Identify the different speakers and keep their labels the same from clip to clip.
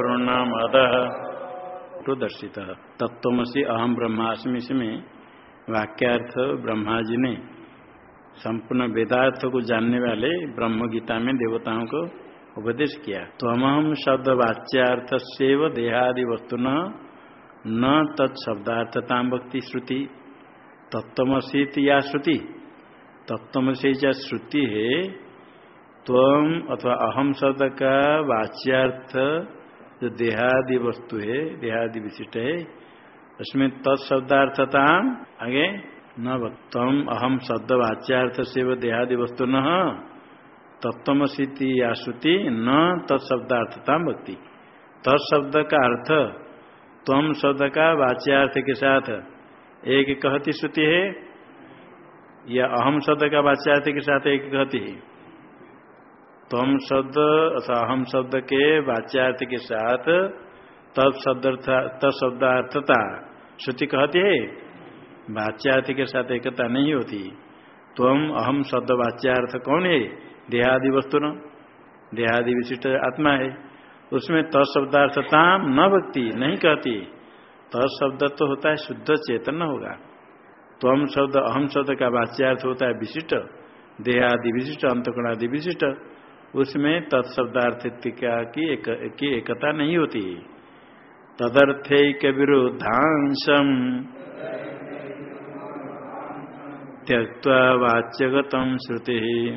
Speaker 1: पूर्णमद। प्रदर्शित तत्वसी अहम ब्रह्मास्मि में वाक्यार्थ ब्रह्मा जी ने संपूर्ण वेदार्थ को जानने वाले ब्रह्म गीता में देवताओं को उपदेश किया। तो शब्द वाच्यार्थ से देहादि वस्तु न तत्शब्दार्थता भक्ति श्रुति। तत्वसी या श्रुति? तत्वसी या श्रुति है। तम अथवा अहम शब्द का वाच्यार्थ जो देहादि वस्तु है देहादि विशिष्ट है उसमें तत्शब्दार्थता आगे न तम अहम शब्द वाच्यार्थ से वो देहादि वस्तु न तत्वसीति या श्रुति न तत्शब्दार्थता भक्ति। तत्शब्द का अर्थ तम शब्द का वाच्यार्थ के साथ। एक कहती श्रुति है या अहम शब्द का वाच्यार्थ के साथ एक कहती। है तम शब्द, अथवा अहम शब्द के वाच्यार्थ के साथ तत्शब्द तत्शब्दार्थता श्रुति कहती है। वाच्यार्थ के साथ एकता नहीं होती। तम अहम शब्द वाच्यार्थ कौन है? देहादि वस्तु न। देहादि विशिष्ट आत्मा है। उसमें तत्शब्दार्थता न भक्ति नहीं कहती। तत्शब्द तो होता है शुद्ध चेतन होगा। तम शब्द, अहम शब्द का वाच्यार्थ होता है विशिष्ट। देहादि विशिष्ट अंतकणादि विशिष्ट। उसमें तत्शब्दार्थ की एक, की एकता नहीं होती। तदर्थक विरुद्धांशम। त्यक्ता वाच्यगत श्रुति।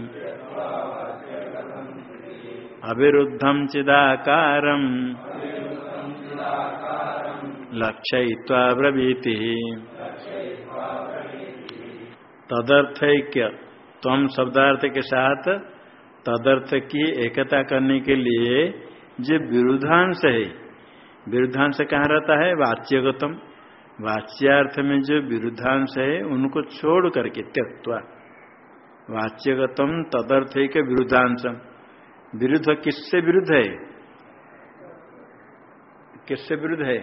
Speaker 1: अविरुद्धम चिदाकार लक्षय्वा ब्रवीति। तदर्थक्य तम शब्दार्थ के साथ तदर्थ की एकता करने के लिए जो विरुद्धांश है, विरुद्धांश कहाँ रहता है? वाच्यगतम। वाच्यार्थ में जो विरुद्धांश है, उनको छोड़ करके त्यक्वा वाच्यगतम तदर्थ के विरुद्धांशम। विरुद्ध किससे विरुद्ध है? किससे विरुद्ध है?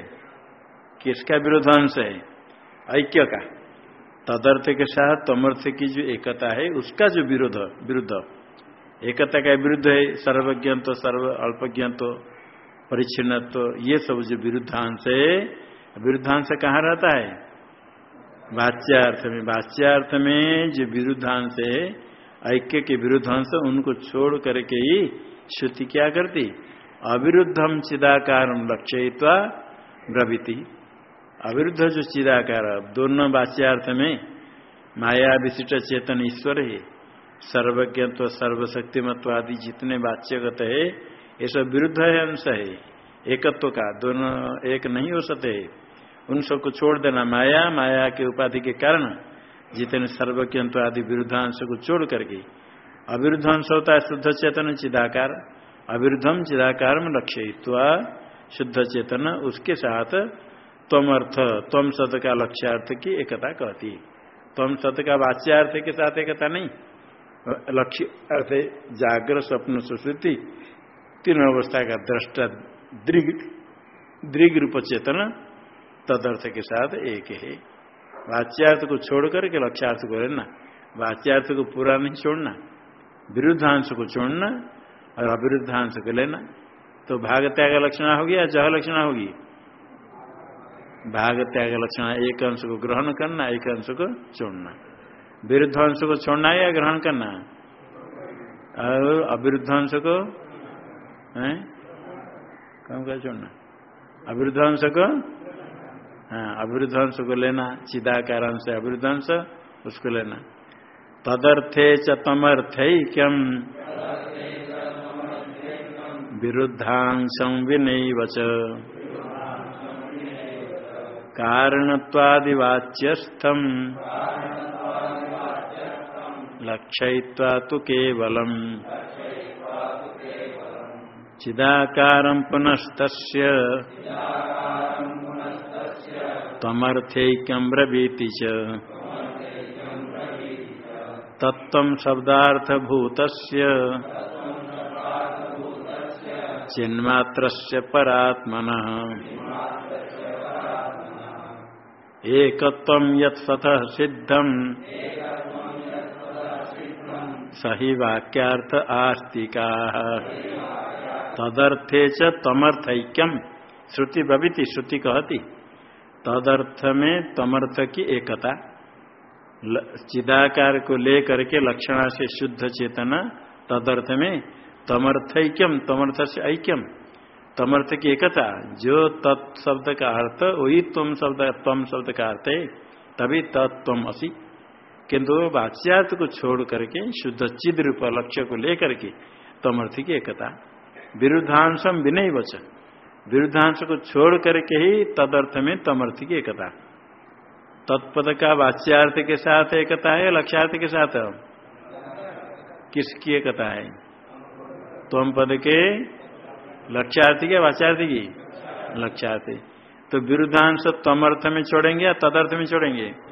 Speaker 1: किसका विरुद्धांश है? ऐक्य का। तदर्थ के साथ तमर्थ की जो एकता है, उसका जो विरोध विरुद्ध। एकता का विरुद्ध है सर्वज्ञत्व सर्व अल्पज्ञत्व परिच्छिन्नत्व, ये सब जो विरुद्धांश है, विरुद्धांश कहाँ रहता है? वाच्यार्थ में। वाच्यार्थ में जो विरुद्धांश है, ऐक्य के विरुद्धांश, उनको छोड़ करके ही श्रुति क्या करती? अविरुद्धम चिदाकार लक्ष्यवा ब्रवीति। अविरुद्ध जो चिदाकार, दोनों वाच्यार्थ में, माया विशिष्ट चेतन ईश्वर है। सर्वज्ञत्व सर्वशक्तिमत्व आदि जितने वाच्यगत है, ये सब विरुद्ध है अंश है। एकत्व का, दोनों एक नहीं हो सकते। है उन सबको छोड़ देना माया माया के उपाधि के कारण जितने सर्वज्ञत्व आदि विरुद्धांश को छोड़ करके। अविरुद्धांश होता है शुद्ध चेतन चिदाकार अविरुद्धम चिदाकार में लक्ष्य शुद्ध चेतन उसके साथ तम अर्थ तम सत का लक्ष्यार्थ की एकता कहती। तम सत का वाच्यार्थ के साथ एकता नहीं। लक्ष्य अर्थ जागर स्वप्न सुश्रुति, तीन अवस्था का दृष्टा दृग दृग रूप चेतन, तदर्थ के साथ एक है। वाच्यार्थ को छोड़ करके लक्ष्यार्थ को लेना, वाच्यार्थ को पूरा नहीं छोड़ना, विरुद्धांश को छोड़ना और अविरुद्धांश को लेना तो भाग त्याग लक्षणा होगी या जह लक्षणा होगी भाग त्याग लक्षणा, एक अंश को ग्रहण करना, एक अंश को छोड़ना। विरुद्ध अंश को छोड़ना है या ग्रहण करना और अविरुद्ध अंश को कौन का छोड़ना अविरुद्ध अंश को हाँ अविरुद्ध अंश को लेना चिदाकार अंश अविरुद्ध अंश, उसको लेना तदर्थे च तमर्थक्यम विरुद्धांशं विनैव च कारणत्वादिवाच्यस्थम्। लक्षयित्वा तो केवलम। चिदाकारं ब्रवीति च। तत्त्वं शब्दार्थभूतस्य। चिन्मात्रस्य परात्मनः। एकत्वं यत्सतः सिद्धम्। सही वाक्यार्थ आस्तिका। तदर्थे च तमर्थक्यम। श्रुति भविति, श्रुति कहती। तदर्थ में तमर्थ की एकता। चिदाकार को लेकर के लक्षणा से शुद्ध चेतना। तदर्थ में तमर्थक्यम तमर्थ से ऐक्यम। तमर्थ की एकता। जो तत्शब्द का अर्थ, वही तुम शब्द तम शब्द का अर्थ है, तभी तत्व असी। किंतु वाच्यार्थ को छोड़ करके, शुद्ध चिद रूप लक्ष्य को लेकर के, तमर्थ की एकता। विरुद्धांशम विनय वचन। विरुद्धांश को छोड़ करके ही तदर्थ में तमर्थ की एकता। तत्पद का वाच्यार्थ के साथ एकता है, लक्ष्यार्थ के साथ किसकी एकता है? तम पद के लक्ष्यार्थी के वाच्यार्थी की? लक्ष्यार्थी। तो विरुद्धांश तमर्थ में छोड़ेंगे या तदर्थ में छोड़ेंगे?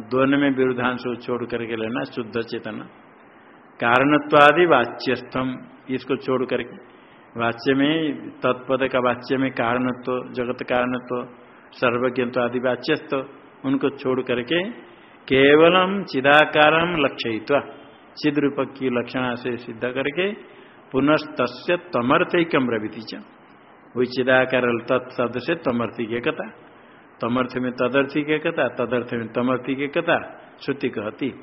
Speaker 1: दोनों में विरुद्धांश छोड़ करके लेना, शुद्ध चेतना। कारणत्वादि वाच्यस्थम, इसको छोड़ करके। वाच्य में, तत्पद का वाच्य में कारणत्व, जगत कारणत्व सर्वज्ञत्व आदि वाच्यस्थ, उनको छोड़ करके केवलम चिदाकारम लक्ष्य चिद रूप की लक्षणा से सिद्ध करके पुनस्त तमर्थकम रविति वही चिदाकार तत्शब्द से तमर्थी कथा तमर्थ में तदर्थी के कथा, तदर्थ में तमर्थी के कथा, श्रुति कहती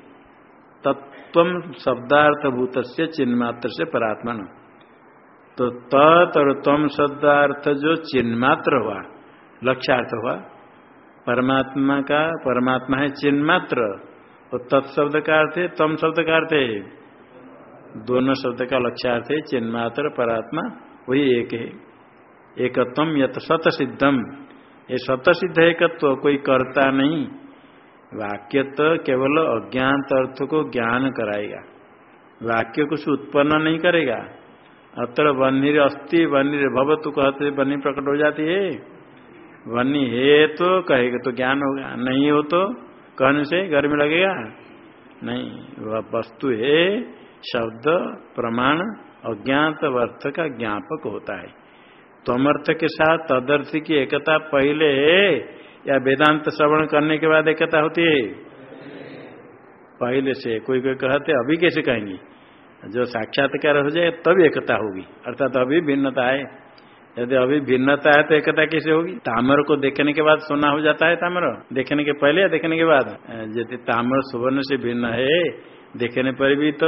Speaker 1: तत्व शब्दार्थ भूत से चिन्मात्र से परात्मन। तो तत् और तम शब्दार्थ जो चिन्मात्र हुआ, लक्ष्यार्थ हुआ, परमात्मा का, परमात्मा है चिन्ह मात्र और तत्शब्द का अर्थ है तम शब्द का अर्थ है। दोनों शब्द का लक्ष्यार्थ है चिन्ह मात्र परात्मा, वही एक है। एकत्व यत सत सिद्धम ये सिद्ध एकत्व कोई करता नहीं। वाक्य तो केवल अज्ञात अर्थ को ज्ञान कराएगा। वाक्य कुछ उत्पन्न नहीं करेगा। अत्र बनिर अस्थि बनिर भवतु कहते बनी प्रकट हो जाती है। वन्नी है तो कहेगा तो ज्ञान होगा। नहीं हो तो कहने से गर्मी लगेगा। नहीं, वह वस्तु है, शब्द, प्रमाण, अज्ञात अर्थ का ज्ञापक होता है। तमर्थ के साथ तदर्थ की एकता पहले या वेदांत श्रवण करने के बाद एकता होती है? पहले से। कोई कोई कहते, अभी कैसे कहेंगे? जो साक्षात्कार हो जाए तब एकता होगी। अर्थात अभी भिन्नता है। यदि अभी भिन्नता है तो एकता कैसे होगी? तामर को देखने के बाद सोना हो जाता है तामर। देखने के पहले या देखने के बाद? यदि तामर सुवर्ण से भिन्न है, देखने पर भी तो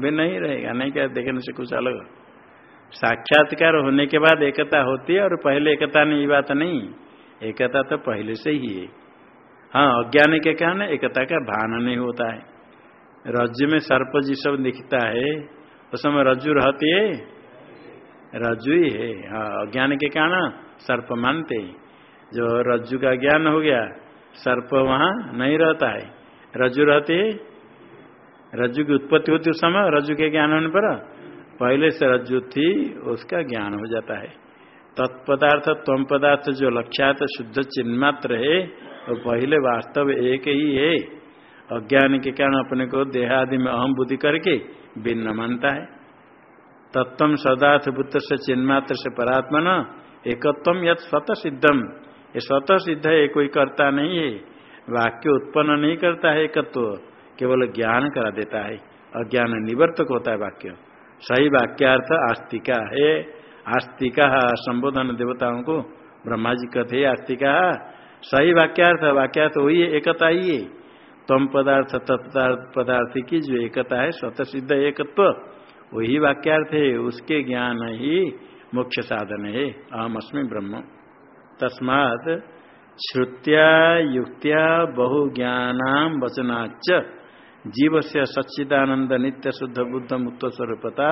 Speaker 1: भिन्न ही रहेगा। नहीं क्या? देखने से कुछ अलग। साक्षात्कार होने के बाद एकता होती है और पहले एकता नहीं बात नहीं। एकता तो पहले से ही है। हाँ अज्ञान के कारण एकता का भान नहीं होता है। रज्जु में सर्प जी सब दिखता है, उस समय रज्जु रहती है? रज्जु ही है। हाँ अज्ञान के कारण सर्प मानते जो रज्जु का ज्ञान हो गया, सर्प वहाँ नहीं रहता है। रज्जु रहती है? रज्जु की उत्पत्ति होती उस समय, रज्जु के ज्ञान होने पर पहले से रज्जु थी, उसका ज्ञान हो जाता है। तत्पदार्थ तम पदार्थ जो लक्ष्यात शुद्ध चिन्मात्र है, वो तो पहले वास्तव एक ही है। अज्ञान के कारण अपने को देहादि में अहम बुद्धि करके भिन्न मानता है। तत्व सदार्थ बुद्ध से चिन्मात्र से परात्मा न एकत्व यद स्वतः सिद्धम ये स्वतः सिद्ध है, कोई करता नहीं है। वाक्य उत्पन्न नहीं करता है एकत्व, केवल ज्ञान करा देता है। अज्ञान निवर्तक होता है वाक्य। सही वाक्यार्थ आस्तिका। है आस्तिका, संबोधन देवताओं को ब्रह्मा जी है आस्तिका, सही वाक्यार्थ वाक्यार्थ वही है, एकता ही है। तम पदार्थ तत्पदार्थ की जो एकता है स्वतः सिद्ध एकत्व, वही वाक्यार्थ है, उसके ज्ञान ही मुख्य साधन है। अहम अस्मि ब्रह्म। तस्मात श्रुत्या, युक्त्या, बहुज्ञान वचनाच जीव से सच्चिदानंद नित्य शुद्ध बुद्ध मुक्त स्वरूपता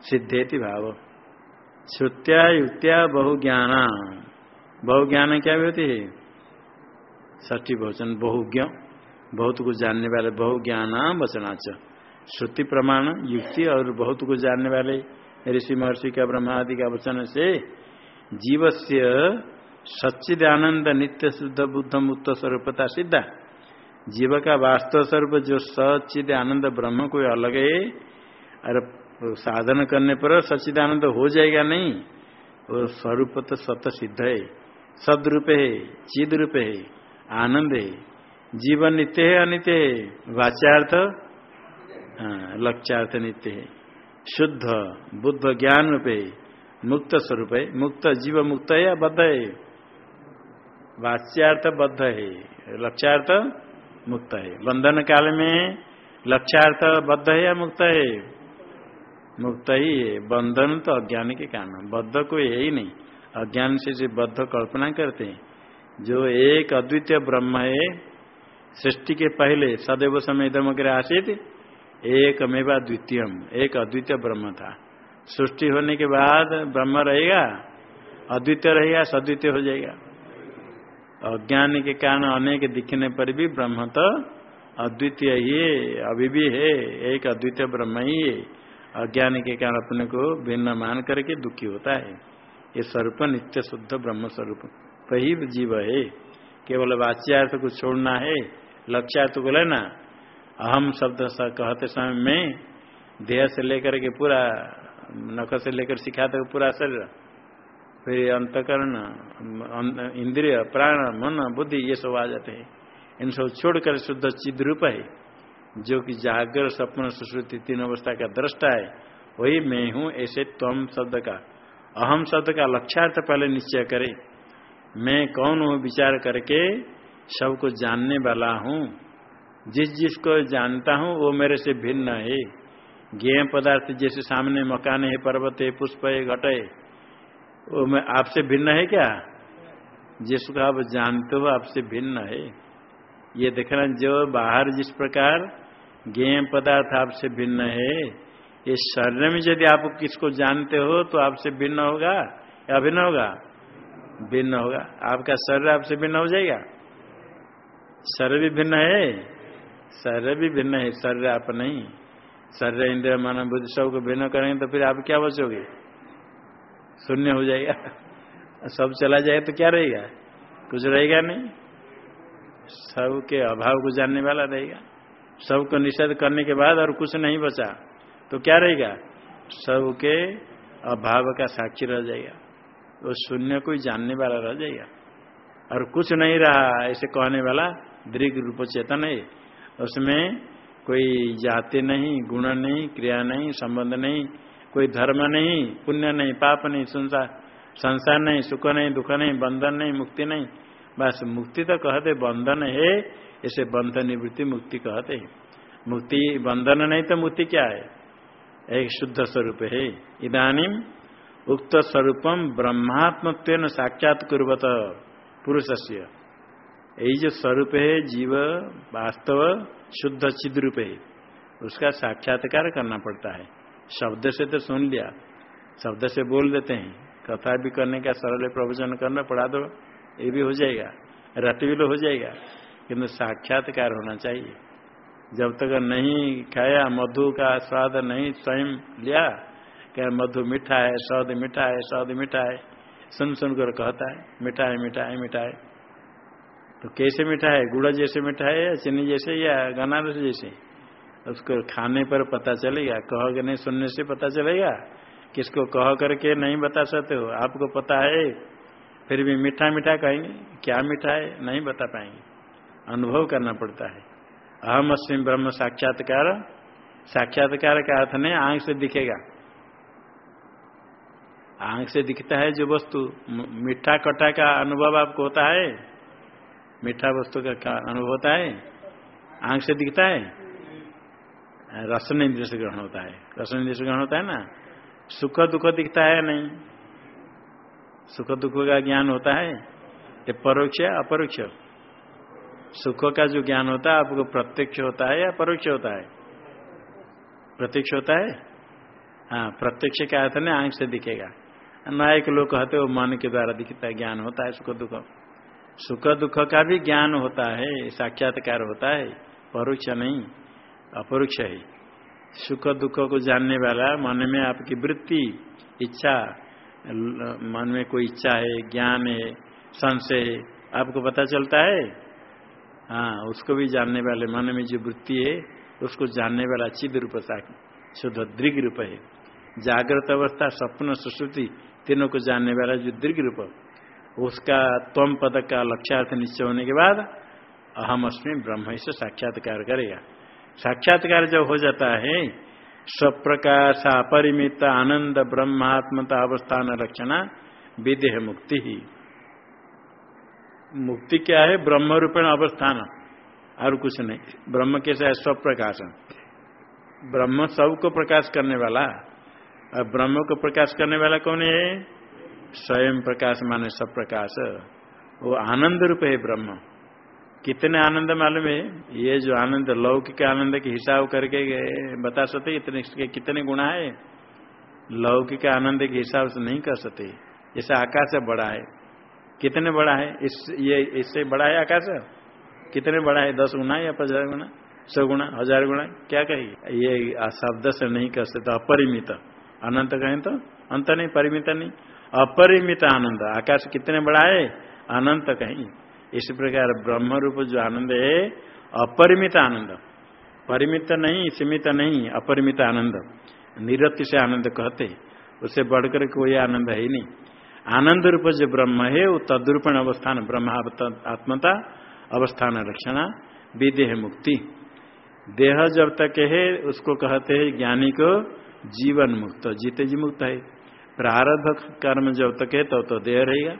Speaker 1: सिद्धेति भाव। श्रुत्या युक्त्या बहुज्ञान। बहुज्ञान क्या भी होती है ष्ठी बहुचन बहुज्ञ। बहुत कुछ जानने वाले बहुज्ञान वचनाच। श्रुति प्रमाण, युक्ति और बहुत कुछ जानने वाले ऋषि महर्षि का ब्रह्मा आदि का वचन से जीव से सच्चिदानंद नित्य शुद्ध बुद्ध मुक्त स्वरूपता सिद्धा। जीव का वास्तव स्वरूप जो सचिद आनंद ब्रह्म कोई अलग है और साधन करने पर सचिद आनंद हो जाएगा नहीं। वो स्वरूप तो सत सिद्ध है। सदरूप है चिद रूप है आनंद है। जीवन नित्य है अनित्य है। वाच्यार्थ हाँ, लक्ष्यार्थ नित्य है। शुद्ध बुद्ध ज्ञान रूप है। मुक्त स्वरूप है। मुक्त जीव मुक्त है या बद्ध है? वाच्यार्थ बद्ध है। लक्ष्यार्थ मुक्त है। बंधन काल में लक्ष्यार्थ बद्ध है या मुक्त है? मुक्त ही है। बंधन तो अज्ञान के कारण बद्ध कोई है नहीं। अज्ञान से जो बद्ध कल्पना करते हैं, जो एक अद्वितीय ब्रह्म है, सृष्टि के पहले सदैव समय दम आसित एक मेवा द्वितीयम एक अद्वितीय ब्रह्म था। सृष्टि होने के बाद ब्रह्म रहेगा, अद्वितीय रहेगा, सद्वितीय हो जाएगा। अज्ञान के कारण अनेक दिखने पर भी ब्रह्म तो अद्वितीय ही अभी भी है, एक अद्वितीय ब्रह्म ही है। अज्ञान के कारण अपने को भिन्न मान करके दुखी होता है। ये स्वरूप नित्य शुद्ध ब्रह्म स्वरूप। वही जीव है। केवल वाच्यार्थ को छोड़ना है, लक्ष्यार्थ को लेना। अहम शब्द कहते समय में देह से लेकर के पूरा, नख से लेकर सिखाते पूरा शरीर। फिर अंतकरण इंद्रिय, प्राण, मन, बुद्धि, ये सब आ जाते हैं। इन सब छोड़कर शुद्ध चिद रूप है, जो कि जागर, सपन, सुश्रुति तीन अवस्था का दृष्टा है। वही मैं हूँ, ऐसे तम शब्द का। अहम शब्द का लक्ष्यार्थ पहले निश्चय करे। मैं कौन हूँ, विचार करके सबको जानने वाला हूँ। जिस जिसको जानता हूँ, वो मेरे से भिन्न है। ज्ञ पदार्थ जैसे सामने मकान है, पर्वत है, पुष्प है, घट है। वो मैं आपसे भिन्न है क्या? जिसको आप जानते हो आपसे भिन्न है। ये देखना जो बाहर जिस प्रकार ज्ञ पदार्थ आपसे भिन्न है ये शरीर में यदि आप किसको जानते हो तो आपसे भिन्न होगा या भिन्न होगा? भिन्न होगा। आपका शरीर आपसे भिन्न हो जाएगा। शरीर भी भिन्न है, शरीर भी भिन्न है, शरीर आप नहीं। शरीर इंद्रिया मानव बुद्धि सबको भिन्न करेंगे तो फिर आप क्या बचोगे? शून्य हो जाएगा। सब चला जाए तो क्या रहेगा? कुछ रहेगा नहीं। सब के अभाव को जानने वाला रहेगा। सबको निषेध करने के बाद और कुछ नहीं बचा तो क्या रहेगा? सब के अभाव का साक्षी रह जाएगा। वो शून्य कोई जानने वाला रह जाएगा। और कुछ नहीं रहा, ऐसे कहने वाला दीर्घ रूप चेतन है। उसमें कोई जाति नहीं, गुण नहीं, क्रिया नहीं, संबंध नहीं कोई धर्म नहीं, पुण्य नहीं, पाप नहीं, संसार संसार नहीं, सुख नहीं, दुख नहीं, बंधन नहीं, मुक्ति नहीं। बस मुक्ति तो कहते, बंधन है, इसे बंधन निवृत्ति मुक्ति कहते मुक्ति, बंधन नहीं तो मुक्ति क्या है? एक शुद्ध स्वरूप है। इधानीम उक्त स्वरूपम ब्रह्मात्म साक्षात कुरत पुरुष से यही जो स्वरूप है, जीव, वास्तव, शुद्ध चिद रूप है, उसका साक्षात्कार करना पड़ता है। शब्द से तो सुन लिया, शब्द से बोल देते हैं। कथा भी करने का सरल प्रवचन करना पढ़ा दो ये भी हो जाएगा, रट भी हो जाएगा, किंतु साक्षात्कार होना चाहिए। जब तक नहीं खाया, मधु का स्वाद नहीं स्वयं लिया, क्या मधु मीठा है, स्वाद मीठा है, स्वाद मीठा है, सुन सुन कर कहता है मीठा है मीठा है मीठा है तो कैसे मीठा है? गुड़ जैसे मीठा है या चीनी जैसे या गनारस जैसे? उसको खाने पर पता चलेगा, कह के नहीं, सुनने से पता चलेगा। किसको कह करके नहीं बता सकते हो। आपको पता है, फिर भी मीठा मीठा कहेंगे, क्या मीठा है, नहीं बता पाएँगे। अनुभव करना पड़ता है। अहम अस्म ब्रह्म साक्षात्कार। साक्षात्कार का अर्थ नहीं, आँख से दिखेगा। आँख से दिखता है जो वस्तु। मीठा कटा का अनुभव आपको होता है। मीठा वस्तु का अनुभव होता है। आँख से दिखता है। रसन इंद्र से ग्रहण होता है। रसन इंद्र से ग्रहण होता है ना? सुख दुख दिखता है नहीं? सुख दुख का ज्ञान होता है? ये परोक्ष अपरोक्ष? सुख का जो ज्ञान होता है, आपको प्रत्यक्ष होता है या परोक्ष होता है? प्रत्यक्ष होता है? हाँ प्रत्यक्ष का अर्थ नहीं आँख से दिखेगा। नायक लोग कहते हो, मन के द्वारा दिखता है, ज्ञान होता है, सुख दुख। सुख दुख का भी ज्ञान होता है, साक्षात्कार होता है, परोक्ष नहीं? अपरोक्ष है। सुख दुख को जानने वाला मन में आपकी वृत्ति, इच्छा, मन में कोई इच्छा है, ज्ञान है, संशय है, आपको पता चलता है? हाँ उसको भी जानने वाले मन में जो वृत्ति है, उसको जानने वाला चिद रूप शुद्ध दृग रूप है। जागृत अवस्था, स्वप्न, सुश्रुति, तीनों को जानने वाला जो दीर्घ रूप, उसका तम पद का लक्ष्यार्थ निश्चय होने के बाद अहम अस्मी ब्रह्म से साक्षात्कार करेगा। साक्षात्कार जब हो जाता है, स्वप्रकाश, अपरिमित, आनंद, ब्रह्मात्मता, अवस्थान, रक्षणा, विदेह मुक्ति ही। मुक्ति क्या है? ब्रह्म रूपेण अवस्थान। और कुछ नहीं। ब्रह्म कैसा है? स्वप्रकाश। ब्रह्म सबको प्रकाश करने वाला। और ब्रह्म को प्रकाश करने वाला कौन है? स्वयं प्रकाश माने सब प्रकाश वो आनंद रूप है ब्रह्म। कितने आनंद मालूम है? ये जो आनंद, लौकिक आनंद के हिसाब करके बता सकते इतने इसके कितने गुणा है? लौकिक आनंद के हिसाब से नहीं कर सकते। जैसे आकाश बड़ा है। कितने बड़ा है? इस, ये, इससे बड़ा है आकाश? कितने बड़ा है? दस गुना या पचास गुना सौ गुना हज़ार गुना क्या कहेगी? ये शब्द से नहीं कर सकते। अपरिमित। अनंत कहें तो? अंत नहीं, परिमित नहीं। अपरिमित आनंद। आकाश कितने बड़ा है? अनंत कहीं इस प्रकार ब्रह्म रूप जो आनंद है अपरिमित आनंद। परिमित नहीं सीमित नहीं अपरिमित आनंद। निरति से आनंद कहते उससे बढ़कर कोई आनंद है ही नहीं। आनंद रूप जो ब्रह्म है वो तद्रूपण अवस्थान ब्रह्म आत्मता अवस्थान रक्षणा विदेह मुक्ति। देह जब तक है उसको कहते हैं ज्ञानी को जीवन मुक्त। जीते जी मुक्त है। प्रारब्ध कर्म जब तक है तब तो, तो देह रहेगा।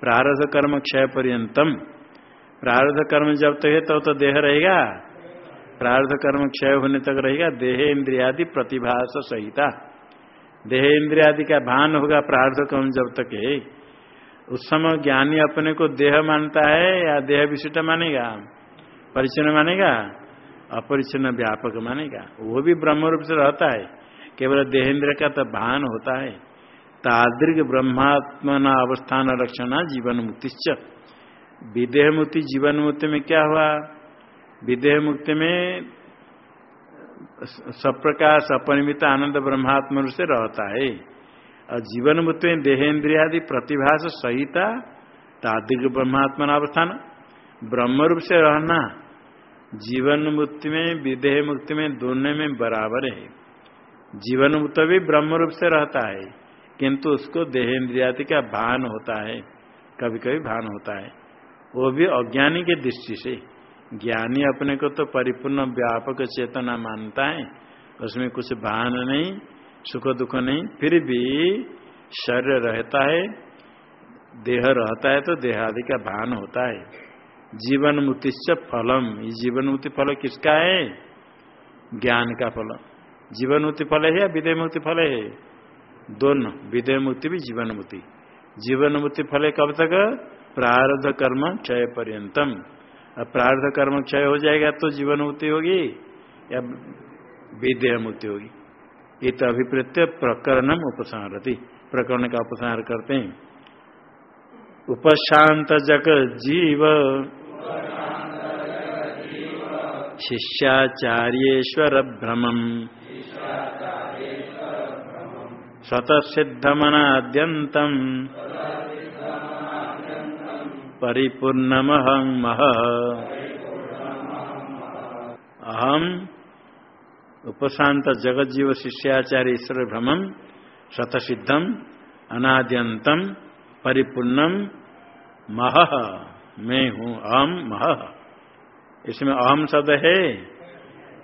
Speaker 1: प्रारब्ध कर्म क्षय पर्यंतम प्रारब्ध कर्म जब तक है तब तो, तो देह रहेगा। प्रारब्ध कर्म क्षय होने तक रहेगा देह इंद्रियादि प्रतिभास सहिता। देह इंद्रिया आदि का भान होगा प्रार्थ कर्म जब तक है। उस समय ज्ञानी अपने को देह मानता है या देह विशिष्ट मानेगा? परिचन्न मानेगा? अपरिचन्न व्यापक मानेगा। वो भी ब्रह्म रूप से रहता है। केवल देहेंद्र का तो भान होता है। तादृग ब्रह्मात्मना अवस्थान रक्षणा जीवन मुक्ति विदेह मुक्ति जीवन मुक्ति में क्या हुआ? विदेह मुक्ति में सप्रकाश, अपरिमित आनंद ब्रह्मात्म से रहता है। और जीवन मुक्ति में देहेन्द्रियादि प्रतिभास सहिता तादिक ब्रह्मात्मा अवस्थान। ब्रह्म रूप से रहना जीवन मुक्ति में विदेह मुक्ति में दोनों में बराबर है। जीवन मुक्त भी ब्रह्म रूप से रहता है। किंतु उसको देहेन्द्रियादि का भान होता है कभी कभी भान होता है। वो भी अज्ञानी के दृष्टि से। ज्ञानी अपने को तो परिपूर्ण व्यापक चेतना मानता है, उसमें कुछ भान नहीं, सुख दुख नहीं, फिर भी शरीर रहता है, देह रहता है तो देहादि का भान होता है। जीवन मुक्ति फलम। ये जीवन मुक्ति फल किसका है? ज्ञान का फल। जीवन मुक्ति फल है या विदय मुक्ति फल है? दोनों विदय मुक्ति भी जीवन मुक्ति जीवन मुक्ति फले कब तक? प्रारब्ध कर्म क्षय पर्यंतम। प्रार्थ कर्म क्षय हो जाएगा तो जीवन मुक्ति होगी या विदेह मुक्ति होगी? ये तो अभिप्रत्य प्रकरणम उपसंहरती। प्रकरण का उपसंहार करते हैं। उपशांत जग जीव। शिष्याचार्येश्वर भ्रमम स्वतसिद्धमनाद्यन्तम् परिपूर्णमहं मह अहम उपशांत जगत जीव शिष्याचार्य ईश्वर भ्रमण शतसिद्धम अनाद्यंतम परिपूर्णम मह। मैं हूँ अहम मह। इसमें अहम शब्द है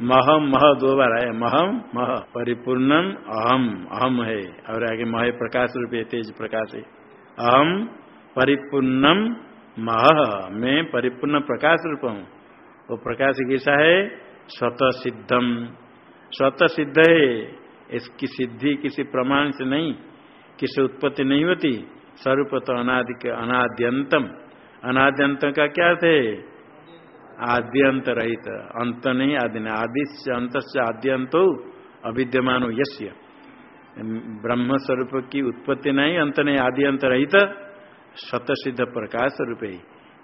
Speaker 1: महम मह दो बार है महम मह। परिपूर्णम अहम। अहम है। और आगे मह प्रकाश रूप तेज प्रकाश है। अहम परिपूर्णम मह। में परिपूर्ण प्रकाश रूप हूँ। वो प्रकाश कैसा है? स्वत सिद्धम स्वत सिद्ध है। इसकी सिद्धि किसी प्रमाण से नहीं, किसी उत्पत्ति नहीं होती। स्वरूप तो अनादि अनाद्यंतम। अनाद्यंत का क्या थे आद्यंत रहित अंत नहीं आदि नहीं आदि से अंत से आद्यंत अविद्यमान यश्य ब्रह्म स्वरूप की उत्पत्ति नहीं अंत नहीं आदि अंत रहित सिद्ध प्रकाश रूपे।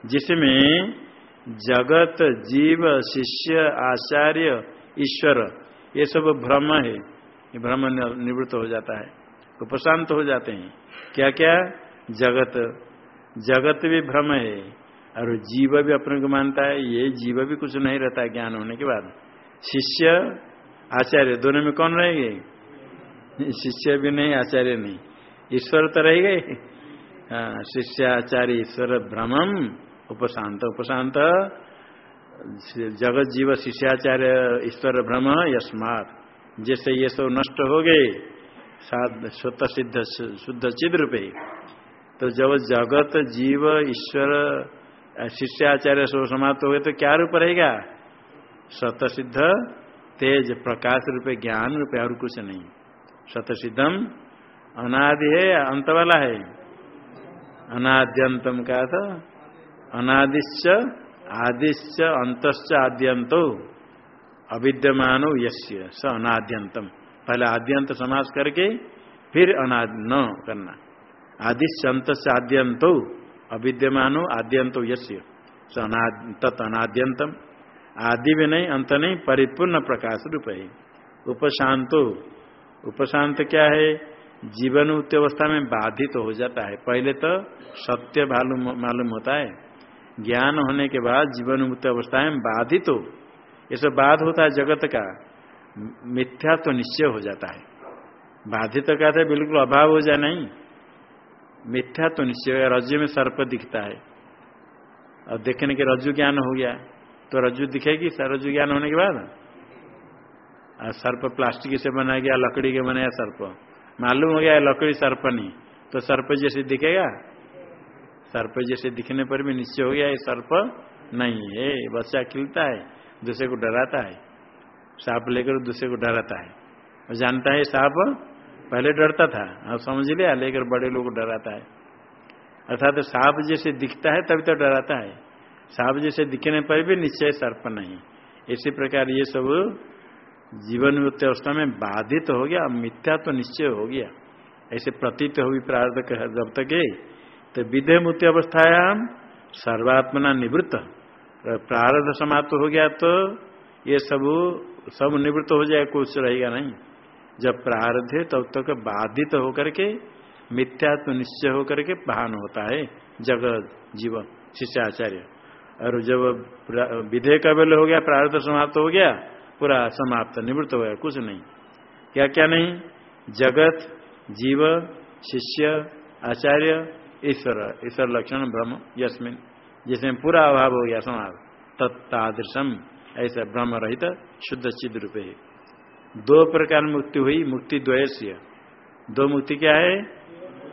Speaker 1: जिसमें जगत, जीव, शिष्य, आचार्य, ईश्वर, ये सब भ्रम है। ये भ्रम निवृत्त हो जाता है, उपशांत हो जाते हैं। क्या क्या जगत। जगत भी भ्रम है। और जीव भी अपने को मानता है ये जीव भी कुछ नहीं रहता है ज्ञान होने के बाद। शिष्य आचार्य दोनों में कौन रहेंगे? शिष्य भी नहीं आचार्य नहीं। ईश्वर तो रहेगा हाँ, शिष्याचार्य ईश्वर भ्रमम उपशांत उपशांत। जगत जीव शिष्याचार्य ईश्वर भ्रम यस्मात। जैसे ये सब नष्ट हो गए स्वतः सिद्ध शुद्ध चिद रूपे। तो जब जगत जीव ईश्वर शिष्याचार्य सब समाप्त हो गए तो क्या रूप रहेगा? स्वतः सिद्ध तेज, प्रकाश रूपे, ज्ञान रूपे, और कुछ नहीं। स्वतः सिद्धम अनादि है, अंत वाला है? अनाद्यंतम का था। अनादिश्च, आदिश्च, अंतश्च, आद्यंतो। अविद्यमान यश्य स अनाद्यंतम। पहले आद्यंत समास करके, फिर अनाद, न करना। आदिश्च अंत से आद्यंतो। अविद्यमानो आद्यंतो यश्य तत् अनाद्यंतम आदि भी नहीं, अंत नहीं, परिपूर्ण प्रकाश रूप है। उपशांतो। उपशांत क्या है? जीवन उत अवस्था में बाधित तो हो जाता है। पहले तो सत्य मालूम होता है। ज्ञान होने के बाद जीवन मुक्त अवस्था में बाधित हो। ये सब बाध होता है जगत का। मिथ्या तो निश्चय हो जाता है। बाधित तो कहते बिल्कुल अभाव हो जाए नहीं। मिथ्या तो निश्चय रज्जु में सर्प दिखता है। और देखने के रज्जु ज्ञान हो गया तो रज्जु दिखेगी? रज्जु ज्ञान होने के बाद? सर्प प्लास्टिक से बनाया गया, लकड़ी के बनाया सर्प मालूम हो गया लकड़ी सर्प नहीं। तो सर्प जैसे दिखेगा? सर्प जैसे दिखने पर भी निश्चय हो गया, ये सर्प नहीं है। बच्चा खिलता है, दूसरे को डराता है। सांप लेकर दूसरे को डराता है। और जानता है सांप पहले डरता था अब समझ लिया लेकर बड़े लोग डराता है। अर्थात तो सांप जैसे दिखता है, तभी तो डराता है। सांप जैसे दिखने पर भी निश्चय सर्प नहीं। इसी प्रकार ये सब जीवन मुक्त अवस्था में बाधित तो हो गया, मिथ्या तो निश्चय हो गया। ऐसे प्रतीत हुई प्रार्थ जब तक है तो विधेय मुक्ति अवस्थायाम सर्वात्मना निवृत्त। प्रारब्ध समाप्त हो गया तो ये सब सब निवृत्त हो जाए, कुछ रहेगा नहीं। जब प्रारब्ध है, तब तक बाधित होकर के मिथ्या तो निश्चय होकर के भान होता है जगत जीव शिष्याचार्य। और जब विधेय का वेल हो गया, प्रारब्ध समाप्त हो गया, पूरा समाप्त, निवृत्त हो गया, कुछ नहीं। क्या क्या नहीं? जगत, जीव, शिष्य, आचार्य, ईश्वर ईश्वर लक्षण, ब्रह्म, यस्मिन, जिसमें पूरा अभाव हो गया, समाप्त। तत्तादृशम, ऐसा ब्रह्म रहित, शुद्ध चिद रूपे। दो प्रकार मुक्ति हुई, मुक्ति द्वयस्य। दो मुक्ति क्या है?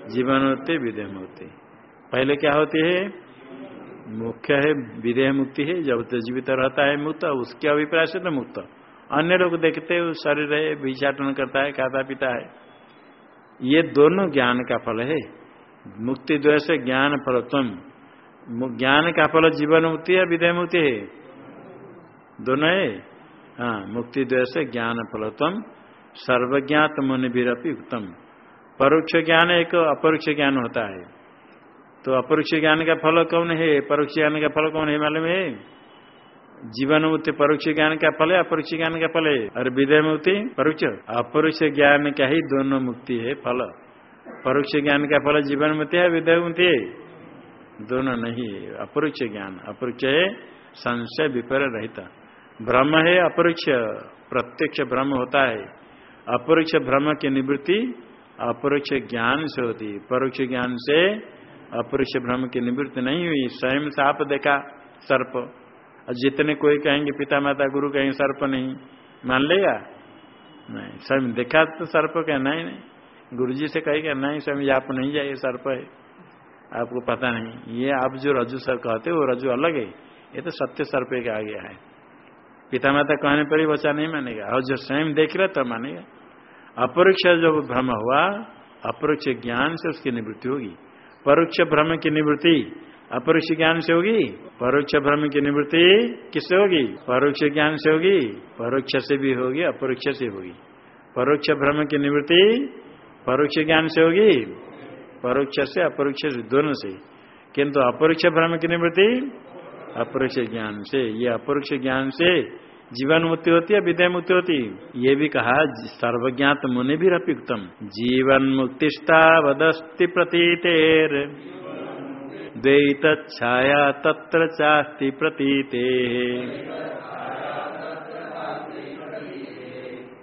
Speaker 1: जीवन होते विदेह मुक्ति पहले क्या होती है? मुख्य है विदेह मुक्ति है। जब तो जीवित रहता है मुक्त उसके अभिप्राय से तो मुक्त। अन्य लोग देखते हैं, शरीर है विचाटन करता है, खाता पीता है। ये दोनों ज्ञान का फल है। मुक्ति द्वय से ज्ञान फलत्म ज्ञान का फल जीवन मुक्ति है विदय मुक्ति है? दोनों है। हाँ मुक्ति द्वेष ज्ञान फलत्म सर्वज्ञात मन भी उत्तम परोक्ष ज्ञान एक अपरोक्ष ज्ञान होता है। तो अपरोक्ष ज्ञान का फल कौन है? परोक्ष ज्ञान का फल कौन है मालूम है? जीवन मुक्ति परोक्ष ज्ञान का फल है, अपरोक्ष ज्ञान का फल है? और विदय मुक्ति परोक्ष। अपरोक्ष ज्ञान का ही दोनों मुक्ति है, फल। परोक्ष ज्ञान का फल जीवन मुक्ति है विदय मुक्ति दोनों नहीं है। अपरोक्ष ज्ञान। अपरोक्ष है संशय विपर रहता। ब्रह्म है अपरुक्ष प्रत्यक्ष ब्रह्म होता है। अपरुक्ष ब्रह्म की निवृत्ति अपरुक्ष ज्ञान से होती परोक्ष ज्ञान से अपरुक्ष ब्रह्म की निवृत्ति नहीं हुई। स्वयं साप देखा, सर्प। जितने कोई कहेंगे पिता माता गुरु कहेंगे, सर्प नहीं। मान लेगा नहीं। स्वयं देखा तो सर्प क्या नहीं नहीं। गुरु जी से कहेगा नहीं, स्वयं आप नहीं जाइए सर्प है। आपको पता नहीं। ये आप जो रजू सर कहते वो रजू अलग है। ये तो सत्य सर पे आ गया है। पिता माता कहने पर ही बच्चा नहीं मानेगा। और जो स्वयं देख रहा तब मानेगा। अपरोक्ष जब भ्रम हुआ, अपरोक्ष ज्ञान से उसकी निवृत्ति होगी। परोक्ष भ्रम की निवृत्ति अपरोक्ष ज्ञान से होगी। परोक्ष भ्रम की निवृत्ति किससे होगी? परोक्ष ज्ञान से होगी। परोक्ष से भी होगी, अपरोक्ष से होगी। परोक्ष भ्रम की निवृत्ति परोक्ष ज्ञान से होगी। परोक्ष से अपरोक्ष दोनों से। किंतु अपरोक्ष भ्रम की निवृत्ति अपरोक्ष ज्ञान से। ये अपरोक्ष ज्ञान से जीवन मुक्ति होती है विदय मुक्ति होती ये भी कहा, सर्वज्ञात मुनि भी अप्युक्तम जीवन मुक्तिष्ठा वदस्ति प्रतीतेर। द्वैत छाया तत्र चास्ति प्रतीते।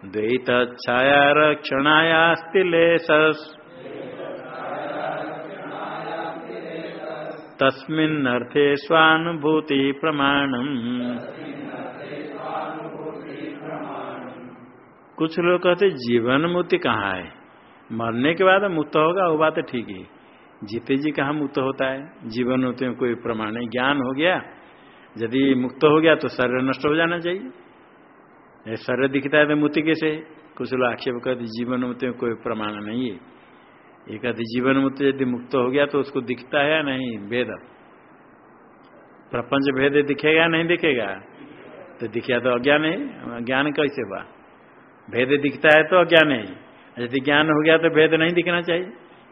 Speaker 1: द्वैत छाया रक्षणायास्ति लेसस्। तस्मिन्नर्थे स्वानुभूति प्रमाणम। कुछ लोग कहते, जीवन मुक्ति कहाँ है? मरने के बाद मुक्त होगा, वो बात ठीक है। जीते जी कहाँ मुक्त होता है? जीवन मुक्ति में कोई प्रमाण नहीं। ज्ञान हो गया। यदि मुक्त हो गया तो शरीर नष्ट हो जाना चाहिए। शरीर दिखता है तो मुक्ति कैसे? कुछ लोग आक्षेप कहते जीवन मुक्ति में कोई प्रमाण नहीं है। ये कहते जीवन मुक्त यदि मुक्त हो गया तो उसको दिखता है या नहीं? भेद। प्रपंच भेद दिखेगा नहीं दिखेगा? तो दिखा तो अज्ञान है। ज्ञान कैसे हुआ? भेद दिखता है तो अज्ञान है। यदि ज्ञान हो गया तो भेद नहीं दिखना चाहिए।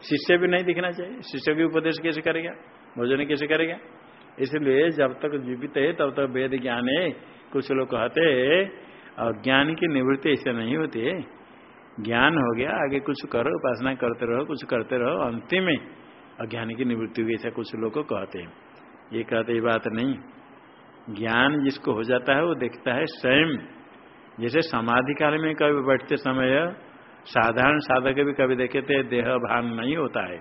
Speaker 1: शिष्य भी नहीं दिखना चाहिए। शिष्य भी उपदेश कैसे करेगा? भोजन कैसे करेगा? इसलिए जब तक जीवित है, तब तक वेद ज्ञान है। कुछ लोग कहते अज्ञान की निवृत्ति ऐसे नहीं होती है। ज्ञान हो गया, आगे कुछ करो, उपासना करते रहो, कुछ करते रहो, अंतिम में अज्ञान की निवृत्ति हुई, ऐसा कुछ लोग कहते हैं। ये कहते ये बात नहीं। ज्ञान जिसको हो जाता है, वो देखता है स्वयं। जैसे समाधि काल में कभी बैठते समय साधारण साधक भी कभी देखे थे, देह भान नहीं होता है।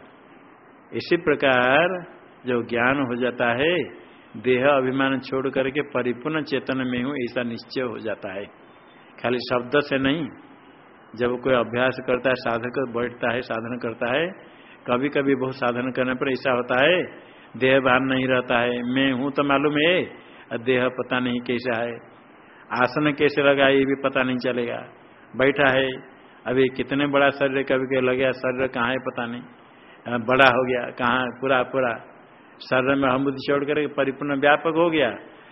Speaker 1: इसी प्रकार जो ज्ञान हो जाता है, देह अभिमान छोड़ करके परिपूर्ण चेतन में हूँ, ऐसा निश्चय हो जाता है। खाली शब्द से नहीं जब कोई अभ्यास करता है साधक बैठता है, साधन करता है कभी कभी बहुत साधन करने पर ऐसा होता है, देह भान नहीं रहता है। मैं हूँ तो मालूम है देह पता नहीं कैसा है। आसन कैसे लगा ये भी पता नहीं चलेगा। बैठा है, अभी कितने बड़ा शरीर कभी कभी लग गया, शरीर कहाँ है पता नहीं। बड़ा हो गया, कहाँ, पूरा पूरा। शरीर में हम बुद्धि छोड़ कर परिपूर्ण व्यापक हो गया।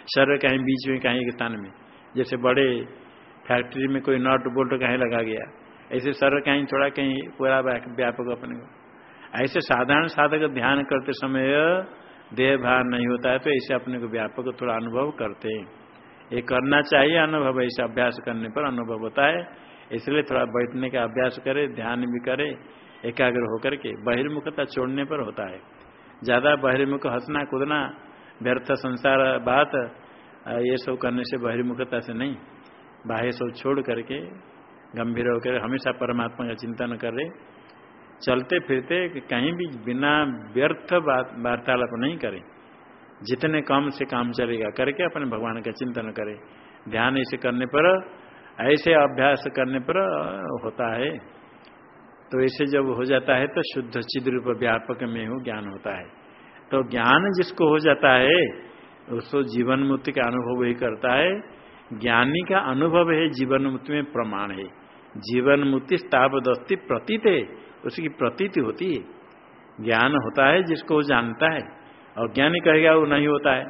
Speaker 1: शरीर कहीं बीच में, कहीं स्थान में। जैसे बड़े फैक्ट्री में कोई नट बोल्ट कहीं लगा गया। ऐसे सर कहीं थोड़ा कहीं, पूरा व्यापक अपने को। ऐसे साधारण साधक ध्यान करते समय देह भार नहीं होता है तो ऐसे अपने को व्यापक थोड़ा अनुभव करते हैं। ये करना चाहिए अनुभव, ऐसे अभ्यास करने पर अनुभव होता है। इसलिए थोड़ा बैठने का अभ्यास करे, ध्यान भी करे, एकाग्र होकर के बहिर्मुखता छोड़ने पर होता है। ज़्यादा बहिर्मुख हंसना, कूदना, व्यर्थ संसार, बात, ये सब करने से बहिर्मुखता से नहीं। बाह्य सब छोड़ करके गंभीर होकर हमेशा परमात्मा का चिंतन कर रहे चलते फिरते कहीं भी बिना व्यर्थ वार्तालाप नहीं करें। जितने कम से काम चलेगा, करके अपने भगवान का चिंतन करें। ध्यान ऐसे करने पर, ऐसे अभ्यास करने पर होता है। तो ऐसे जब हो जाता है तो शुद्ध चिद रूप व्यापक में हो ज्ञान होता है। तो ज्ञान जिसको हो जाता है, उसको जीवन मुक्ति का अनुभव ही करता है। ज्ञानी का अनुभव है जीवन मुक्ति में प्रमाण है। जीवन मुक्ति स्थावदस्ती प्रतीत है उसकी प्रतीति होती है। ज्ञान होता है जिसको वो जानता है। अज्ञानी कहेगा वो नहीं होता है।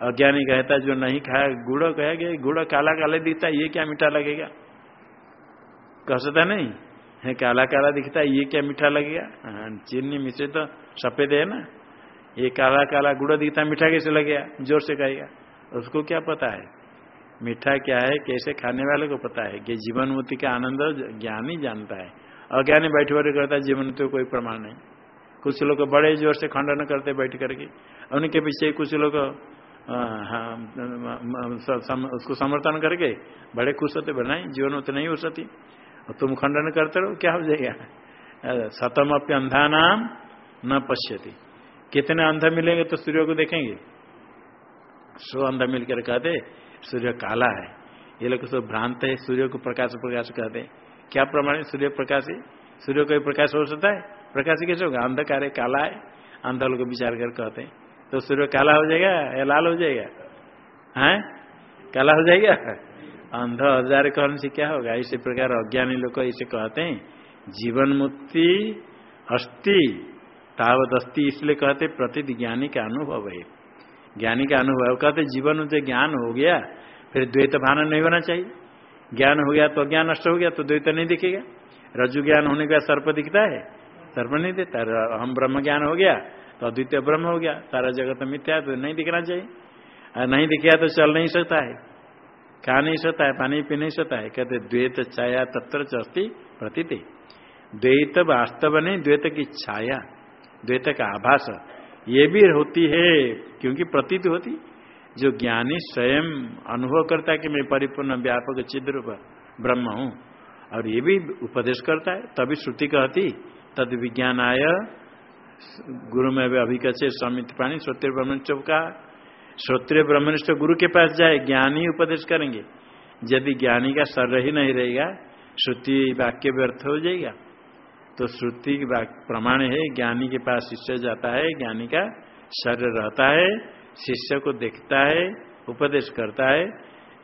Speaker 1: अज्ञानी कहता जो नहीं खाया गुड़ कहेगा गुड़ काला काला दिखता है ये क्या मीठा लगेगा? कह सकता नहीं है काला काला दिखता है ये क्या मीठा लगेगा? हाँ, चीनी मिश्र तो सफ़ेद है ना। ये काला काला गुड़ दिखता मीठा कैसे लगेगा? ज़ोर से कहेगा। उसको क्या पता है? मीठा क्या है कैसे खाने वाले को पता है? कि जीवन मुक्ति का आनंद ज्ञानी जानता है। अज्ञानी बैठे बैठे करता है जीवन तो कोई प्रमाण नहीं। कुछ लोग बड़े ज़ोर से खंडन करते बैठ करके। उनके पीछे कुछ लोग हाँ, उसको समर्थन करके बड़े खुश होते बनाए जीवन तो नहीं हो सकती। तुम खंडन करते रहो क्या हो जाएगा? सतम अपने अंधा नाम न पश्यति। कितने अंध मिलेंगे तो सूर्य को देखेंगे? सो अंधा मिलकर कहते सूर्य काला है। ये लोग सब भ्रांत है, सूर्य को प्रकाश प्रकाश कहते हैं। क्या प्रमाण है सूर्य प्रकाश? सूर्य को प्रकाश हो सकता है? प्रकाश कैसे होगा? अंधकार है, काला है। अंध लोग विचार कर कहते हैं। तो सूर्य काला हो जाएगा या लाल हो जाएगा? है? काला हो जाएगा? अंध हज़ार कहने से क्या होगा? इसी प्रकार अज्ञानी लोग इसे कहते हैं। जीवन मुक्ति अस्थि तावत अस्थि इसलिए कहते प्रति ज्ञानी का अनुभव है। ज्ञानी का अनुभव। कहते, जीवन में ज्ञान हो गया, फिर द्वैत भान नहीं होना चाहिए। ज्ञान हो गया तो ज्ञान नष्ट हो गया तो द्वैत नहीं दिखेगा। रजु ज्ञान होने का सर्प दिखता है, सर्प नहीं देता। हम ब्रह्म ज्ञान हो गया तो अद्वितीय ब्रह्म हो गया। सारा जगत मिथ्या तो नहीं दिखना चाहिए। नहीं दिखा तो चल नहीं सकता है। खा नहीं सकता है, पानी पी नहीं सकता है। कहते, द्वैत छाया तत्र चस्ती प्रतीत। द्वैत वास्तव नहीं, द्वैत की छाया, द्वैत का आभास। ये भी होती है, क्योंकि प्रतीत होती, जो ज्ञानी स्वयं अनुभव करता है कि मैं परिपूर्ण व्यापक चिद्र ब्रह्म हूँ, और ये भी उपदेश करता है। तभी श्रुति कहती, तद विज्ञान आय गुरु में अभिकचे समित प्राणी, श्रोत्र ब्रह्मनिष्ठ का श्रोत्र ब्रह्मनिष्ठ गुरु के पास जाए, ज्ञानी उपदेश करेंगे। यदि ज्ञानी का शरीर ही नहीं रहेगा, श्रुति वाक्य व्यर्थ हो जाएगा। तो श्रुति प्रमाण है, ज्ञानी के पास शिष्य जाता है, ज्ञानी का शरीर रहता है, शिष्य को देखता है, उपदेश करता है।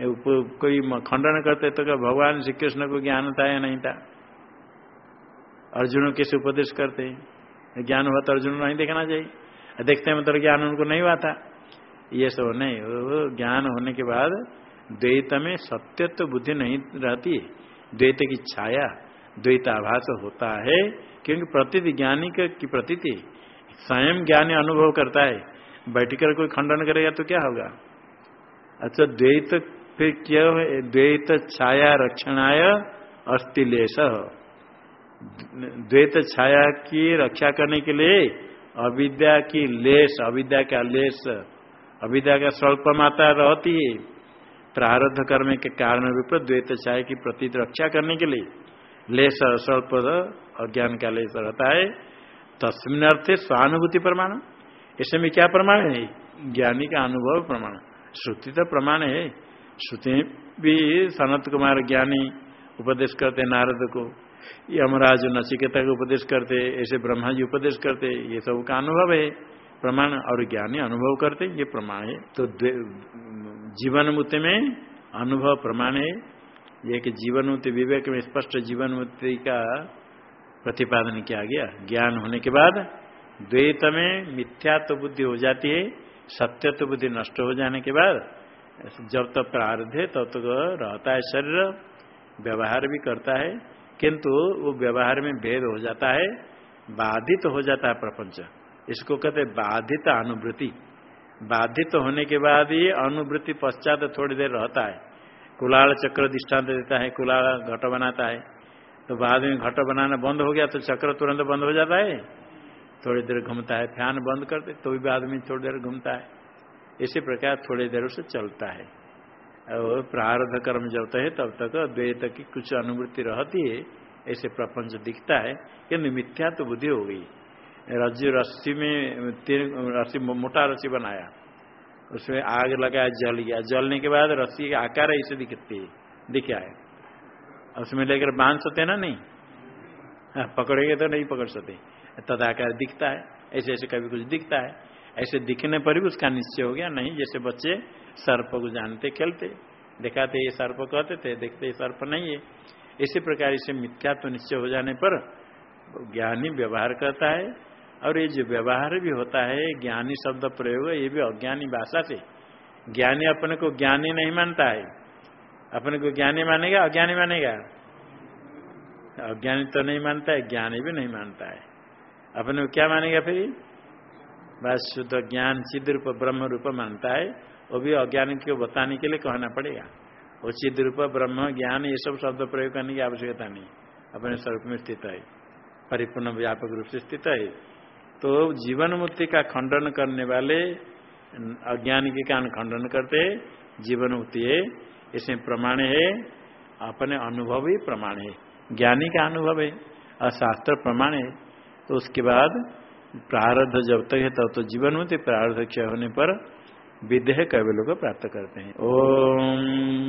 Speaker 1: कोई खंडन करते तो क्या भगवान श्री कृष्ण को ज्ञान था या नहीं था? अर्जुन कैसे उपदेश करते? ज्ञान हुआ तो अर्जुन नहीं देखना चाहिए। देखते हैं मतलब ज्ञान उनको नहीं हुआ था। ये सब नहीं ज्ञान होने के बाद द्वैत में सत्य तो बुद्धि नहीं रहती है। द्वैत की छाया द्वैत आभास होता है, क्योंकि प्रतीति ज्ञानी की प्रतीति स्वयं ज्ञानी अनुभव करता है। बैठकर कोई खंडन करेगा तो क्या होगा? अच्छा द्वैत फिर क्या द्वैत छाया रक्षणाय अस्थिलेश द्वैत छाया की रक्षा करने के लिए अविद्या की लेस अविद्या का लेस अविद्या का स्वल्प मात्रा रहती है। प्रारब्ध कर्म के कारण रूप द्वैत छाया की प्रति रक्षा करने के लिए लेस स्वल्प अज्ञान का लेस रहता है। तस्मिन अर्थे स्वानुभूति प्रमाण इसमें क्या प्रमाण है? ज्ञानी का अनुभव प्रमाण। श्रुति तो प्रमाण है। श्रुति भी सनत कुमार ज्ञानी उपदेश करते, नारद को। यमराज नचिकेता को उपदेश करते, ऐसे ब्रह्मा जी उपदेश करते, ये सब का अनुभव है, प्रमाण। और ज्ञानी अनुभव करते, ये प्रमाण है। तो जीवन मुक्ति में अनुभव प्रमाण है। ये कि जीवन मुक्ति विवेक में स्पष्ट जीवन मुक्ति का प्रतिपादन किया गया। ज्ञान होने के बाद द्वैत में मिथ्यात्व बुद्धि हो जाती है, सत्यत्व बुद्धि नष्ट हो जाने के बाद जब तक प्रारब्ध है, तब तक रहता है शरीर, व्यवहार भी करता है, किंतु वो व्यवहार में भेद हो जाता है, बाधित तो हो जाता है प्रपंच। इसको कहते बाधित अनुभूति बाधित तो होने के बाद ही अनुभूति पश्चात थोड़ी देर रहता है। कुलाल चक्र दृष्टांत देता है, कुलाल घट बनाता है। तो बाद में घट बनाना बंद हो गया तो चक्र तुरंत बंद हो जाता है। थोड़ी देर घूमता है फ़ैन बंद कर दे तो भी बाद में थोड़ी देर घूमता है। इसी प्रकार थोड़ी देर से चलता है। और प्रारब्ध कर्म जब तक है तब तक द्वैत की कुछ अनुभूति रहती है, ऐसे प्रपंच दिखता है किन्तु मिथ्या तो बुद्धि हो गई। रज्जु रस्सी में तीन रस्सी, मोटा रस्सी बनाया। उसमें आग लगा जल गया। जलने के बाद रस्सी का आकार ऐसे दिखती है दिखा है। उसमें लेकर बाँध सकते ना? नहीं। हाँ, पकड़ेंगे तो नहीं पकड़ सकते। तदाकार दिखता है ऐसे ऐसे कभी कुछ दिखता है। ऐसे दिखने पर भी उसका निश्चय हो गया। नहीं जैसे बच्चे सर्प को जानते खेलते दिखाते ये सर्प कहते थे देखते ये सर्प नहीं है। इसी प्रकार इसे मिथ्या तो निश्चय हो जाने पर ज्ञानी व्यवहार करता है। और ये जो व्यवहार भी होता है ज्ञानी शब्द प्रयोग, ये भी अज्ञानी भाषा से। ज्ञानी अपने को ज्ञानी नहीं मानता है। अपने को ज्ञानी मानेगा, अज्ञानी मानेगा? अज्ञानी तो नहीं मानता है, ज्ञानी भी नहीं मानता है। अपने को क्या मानेगा फिर? बस शुद्ध ज्ञान, सिद्ध रूप, ब्रह्म रूप मानता है। वो भी अज्ञानी को बताने के लिए कहना पड़ेगा। वो सिद्ध रूप, ब्रह्म, ज्ञान, ये सब शब्द प्रयोग करने की आवश्यकता नहीं। अपने स्वरूप में स्थित है। परिपूर्ण व्यापक रूप से स्थित है। तो जीवन मुक्ति का खंडन करने वाले अज्ञान के कारण खंडन करते, जीवन मुक्ति है। इसमें प्रमाण है, अपने अनुभव ही प्रमाण है। ज्ञानी का अनुभव है और शास्त्र प्रमाण है। तो उसके बाद प्रारब्ध जब तक है, तब तो जीवन मुक्ति प्रारब्ध क्षय होने पर विदेह कैवल्य को प्राप्त करते हैं। ओम।